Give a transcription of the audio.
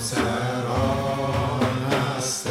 سران هستم.